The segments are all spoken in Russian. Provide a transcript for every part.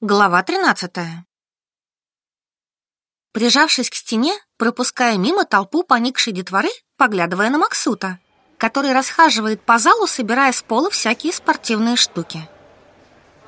Глава 13 Прижавшись к стене, пропуская мимо толпу поникшей детворы, поглядывая на Максута, который расхаживает по залу, собирая с пола всякие спортивные штуки.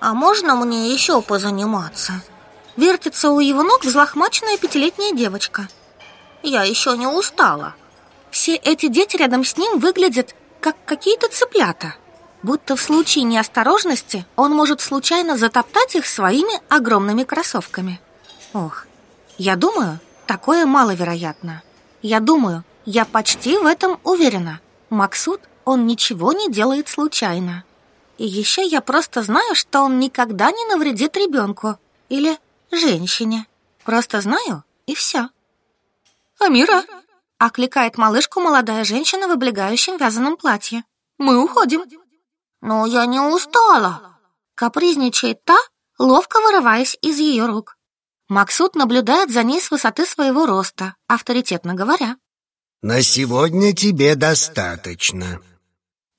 «А можно мне еще позаниматься?» Вертится у его ног взлохмаченная пятилетняя девочка. «Я еще не устала». Все эти дети рядом с ним выглядят как какие-то цыплята будто в случае неосторожности он может случайно затоптать их своими огромными кроссовками. Ох, я думаю, такое маловероятно. Я думаю, я почти в этом уверена. Максут, он ничего не делает случайно. И еще я просто знаю, что он никогда не навредит ребенку или женщине. Просто знаю, и все. «Амира!» — окликает малышку молодая женщина в облегающем вязаном платье. «Мы уходим!» «Но я не устала!» Капризничает та, ловко вырываясь из ее рук. Максут наблюдает за ней с высоты своего роста, авторитетно говоря. «На сегодня тебе достаточно».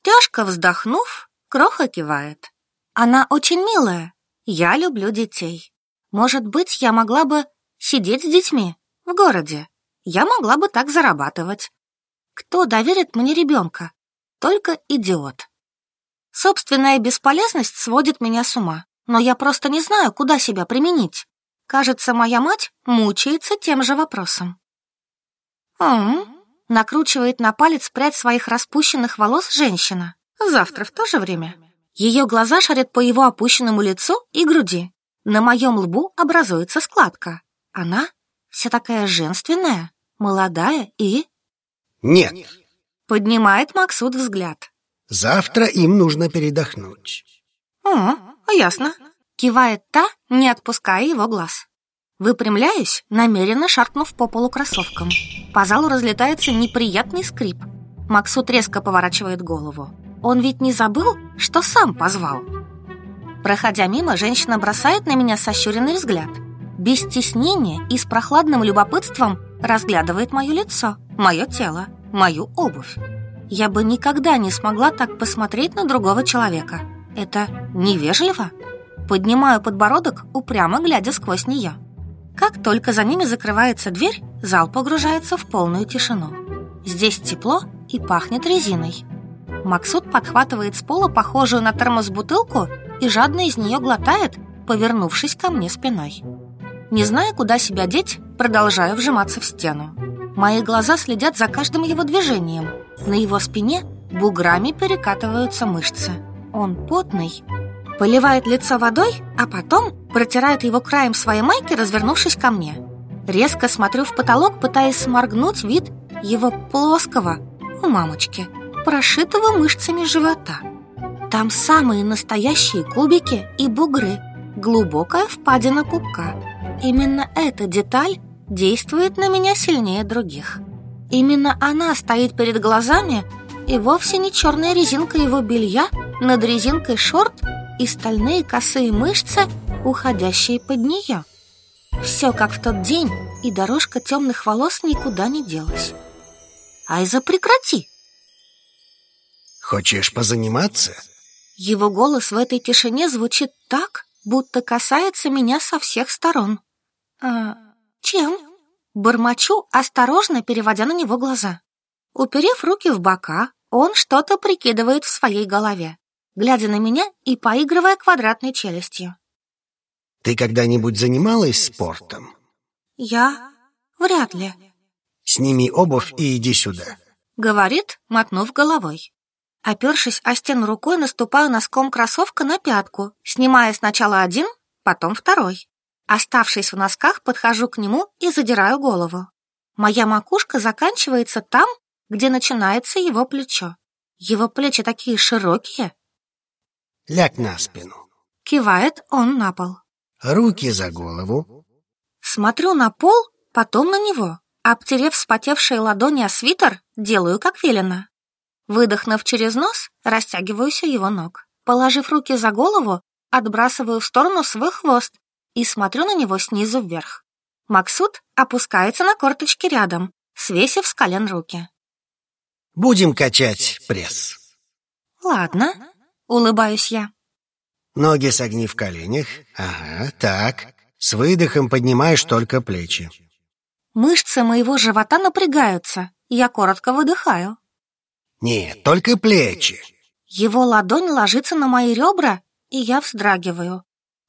Тяжко вздохнув, Кроха кивает. Она очень милая. Я люблю детей. Может быть, я могла бы сидеть с детьми в городе. Я могла бы так зарабатывать. Кто доверит мне ребенка? Только идиот. Собственная бесполезность сводит меня с ума, но я просто не знаю, куда себя применить. Кажется, моя мать мучается тем же вопросом. «М-м-м», накручивает на палец прядь своих распущенных волос женщина. Завтра в то же время. Ее глаза шарят по его опущенному лицу и груди. На моем лбу образуется складка. Она вся такая женственная, молодая и... Нет. Поднимает Максут взгляд. Завтра им нужно передохнуть. О, ясно. Кивает та, не отпуская его глаз. Выпрямляюсь, намеренно шаркнув по полу кроссовкам. По залу разлетается неприятный скрип. Максут резко поворачивает голову. Он ведь не забыл, что сам позвал. Проходя мимо, женщина бросает на меня сощуренный взгляд. Без стеснения и с прохладным любопытством разглядывает мое лицо, мое тело, мою обувь. Я бы никогда не смогла так посмотреть на другого человека. Это невежливо. Поднимаю подбородок, упрямо глядя сквозь нее. Как только за ними закрывается дверь, зал погружается в полную тишину. Здесь тепло и пахнет резиной. Максут подхватывает с пола похожую на термос бутылку и жадно из нее глотает, повернувшись ко мне спиной. Не зная, куда себя деть, продолжаю вжиматься в стену. Мои глаза следят за каждым его движением. На его спине буграми перекатываются мышцы. Он потный. Поливает лицо водой, а потом протирает его краем своей майки, развернувшись ко мне. Резко смотрю в потолок, пытаясь сморгнуть вид его плоского, у мамочки, прошитого мышцами живота. Там самые настоящие кубики и бугры, глубокая впадина пупка. Именно эта деталь действует на меня сильнее других. Именно она стоит перед глазами, и вовсе не черная резинка его белья над резинкой шорт и стальные косые мышцы, уходящие под нее. Все как в тот день, и дорожка темных волос никуда не делась. Айза, прекрати! Хочешь позаниматься? Его голос в этой тишине звучит так, будто касается меня со всех сторон. А «Чем?» Бормочу, осторожно переводя на него глаза. Уперев руки в бока, он что-то прикидывает в своей голове, глядя на меня и поигрывая квадратной челюстью. «Ты когда-нибудь занималась спортом?» «Я? Вряд ли». «Сними обувь и иди сюда», — говорит, мотнув головой. Опершись о стену рукой, наступаю носком кроссовка на пятку, снимая сначала один, потом второй. Оставшись в носках, подхожу к нему и задираю голову. Моя макушка заканчивается там, где начинается его плечо. Его плечи такие широкие. Ляг на спину. Кивает он на пол. Руки за голову. Смотрю на пол, потом на него. Обтерев вспотевшие ладони о свитер, делаю как велено. Выдохнув через нос, растягиваюсь у его ног. Положив руки за голову, отбрасываю в сторону свой хвост и смотрю на него снизу вверх. Максут опускается на корточки рядом, свесив с колен руки. «Будем качать пресс». «Ладно», — улыбаюсь я. Ноги согни в коленях. Ага, так. С выдохом поднимаешь только плечи. Мышцы моего живота напрягаются. Я коротко выдыхаю. Нет, только плечи. Его ладонь ложится на мои ребра, и я вздрагиваю.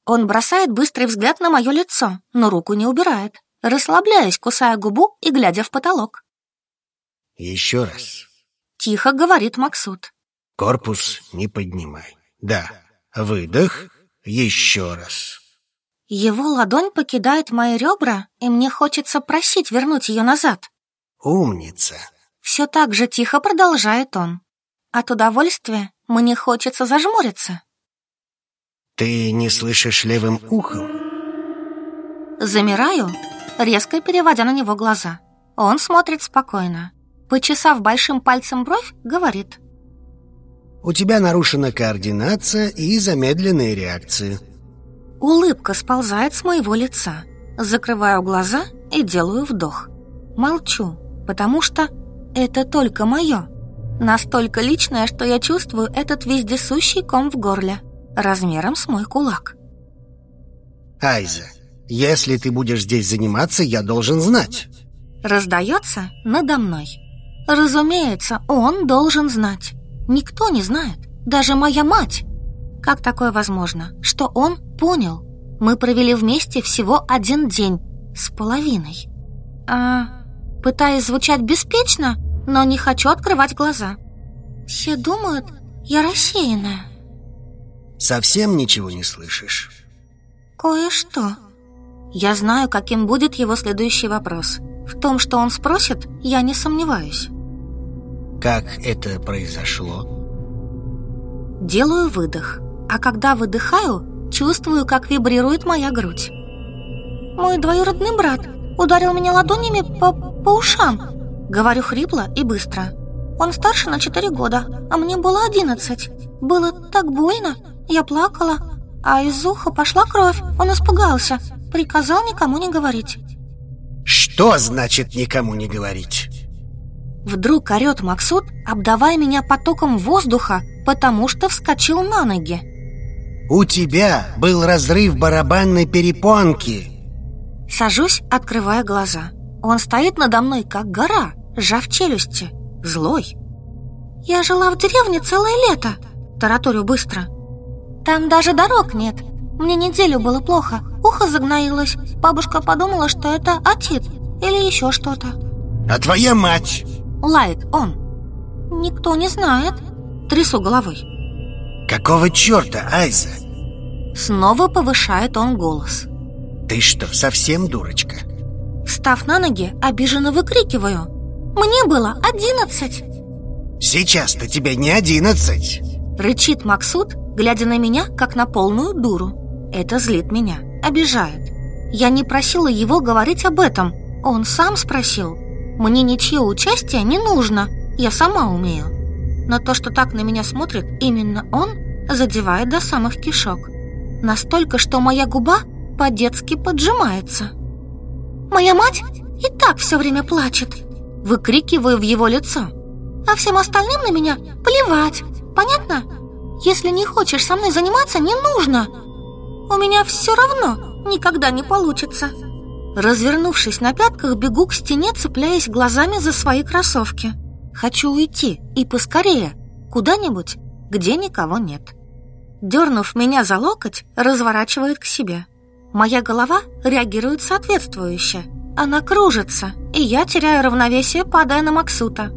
Он бросает быстрый взгляд на мое лицо, но руку не убирает, расслабляясь, кусая губу и глядя в потолок. Еще раз. Тихо говорит Максут. Корпус не поднимай. Да, выдох, еще раз. Его ладонь покидает мои ребра, и мне хочется просить вернуть ее назад. Умница. Все так же тихо продолжает он. От удовольствия мне хочется зажмуриться. Ты не слышишь левым ухом? Замираю, резко переводя на него глаза. Он смотрит спокойно. Почесав большим пальцем бровь, говорит. У тебя нарушена координация и замедленные реакции. Улыбка сползает с моего лица. Закрываю глаза и делаю вдох. Молчу, потому что это только мое. Настолько личное, что я чувствую этот вездесущий ком в горле размером с мой кулак. Айза, если ты будешь здесь заниматься, я должен знать. Раздается надо мной. Разумеется, он должен знать. Никто не знает, даже моя мать. Как такое возможно, что он понял? Мы провели вместе всего один день с половиной. А, пытаясь звучать беспечно, но не хочу открывать глаза. Все думают, я рассеянная. Совсем ничего не слышишь? Кое-что. Я знаю, каким будет его следующий вопрос. В том, что он спросит, я не сомневаюсь. Как это произошло? Делаю выдох, а когда выдыхаю, чувствую, как вибрирует моя грудь. Мой двоюродный брат ударил меня ладонями по, по ушам. Говорю хрипло и быстро. Он старше на четыре года, а мне было одиннадцать. Было так больно. Я плакала, а из уха пошла кровь. Он испугался, приказал никому не говорить. Что значит никому не говорить? Вдруг орет Максут, обдавая меня потоком воздуха, потому что вскочил на ноги. У тебя был разрыв барабанной перепонки. Сажусь, открывая глаза. Он стоит надо мной, как гора, сжав челюсти, злой. Я жила в деревне целое лето, тараторю быстро. Там даже дорог нет. Мне неделю было плохо, ухо загноилось. Бабушка подумала, что это отит или еще что-то. А твоя мать? Лает он. Никто не знает. Трясу головой. Какого черта, Айза? Снова повышает он голос. Ты что, совсем дурочка? Встав на ноги, обиженно выкрикиваю. Мне было одиннадцать. Сейчас-то тебе не одиннадцать. Рычит Максут, глядя на меня, как на полную дуру. Это злит меня, обижает. Я не просила его говорить об этом. Он сам спросил. Мне ничье участие не нужно, я сама умею. Но то, что так на меня смотрит именно он, задевает до самых кишок. Настолько, что моя губа по-детски поджимается. «Моя мать и так все время плачет!» Выкрикиваю в его лицо. «А всем остальным на меня плевать!» Понятно? Если не хочешь со мной заниматься, не нужно. У меня все равно никогда не получится. Развернувшись на пятках, бегу к стене, цепляясь глазами за свои кроссовки. Хочу уйти, и поскорее, куда-нибудь, где никого нет. Дернув меня за локоть, разворачивает к себе. Моя голова реагирует соответствующе. Она кружится, и я теряю равновесие, падая на Максута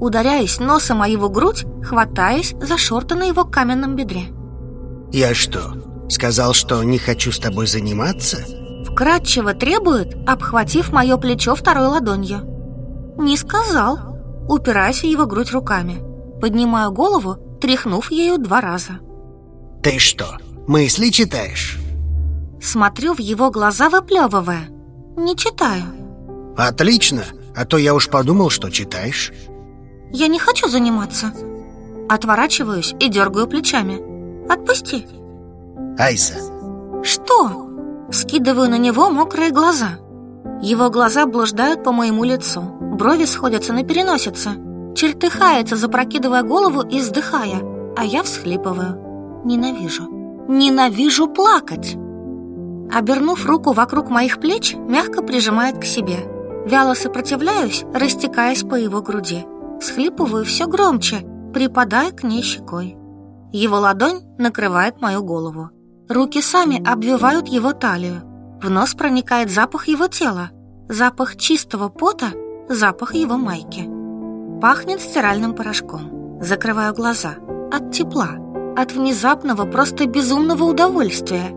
ударяясь носом о его грудь, хватаясь за шорты на его каменном бедре. «Я что, сказал, что не хочу с тобой заниматься?» Вкратчиво требует, обхватив мое плечо второй ладонью. «Не сказал», упираясь в его грудь руками. Поднимаю голову, тряхнув ею два раза. «Ты что, мысли читаешь?» Смотрю в его глаза, выплевывая. «Не читаю». «Отлично, а то я уж подумал, что читаешь». Я не хочу заниматься. Отворачиваюсь и дергаю плечами. Отпусти. Айса. Что? Скидываю на него мокрые глаза. Его глаза блуждают по моему лицу. Брови сходятся на переносице. Чертыхается, запрокидывая голову и вздыхая. А я всхлипываю. Ненавижу. Ненавижу плакать. Обернув руку вокруг моих плеч, мягко прижимает к себе. Вяло сопротивляюсь, растекаясь по его груди. Схлипываю все громче, припадая к ней щекой. Его ладонь накрывает мою голову. Руки сами обвивают его талию. В нос проникает запах его тела, запах чистого пота, запах его майки. Пахнет стиральным порошком. Закрываю глаза. От тепла, от внезапного, просто безумного удовольствия.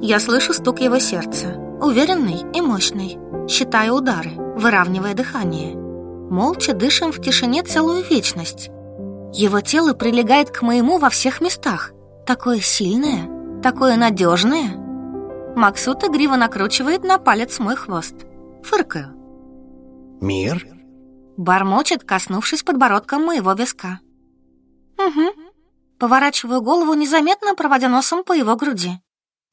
Я слышу стук его сердца, уверенный и мощный. Считаю удары, выравнивая дыхание. Молча дышим в тишине целую вечность. Его тело прилегает к моему во всех местах. Такое сильное, такое надежное. Максут игриво накручивает на палец мой хвост. Фыркаю. «Мир?» Бормочет, коснувшись подбородком моего виска. «Угу». Поворачиваю голову, незаметно проводя носом по его груди.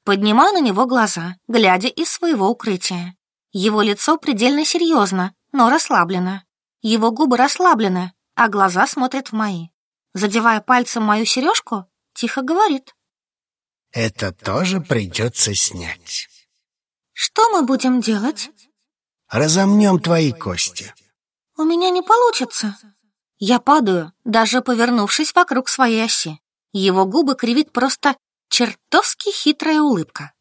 Поднимаю на него глаза, глядя из своего укрытия. Его лицо предельно серьезно, но расслаблено. Его губы расслаблены, а глаза смотрят в мои. Задевая пальцем мою сережку, тихо говорит. «Это тоже придется снять». «Что мы будем делать?» «Разомнем твои кости». «У меня не получится». Я падаю, даже повернувшись вокруг своей оси. Его губы кривит просто чертовски хитрая улыбка.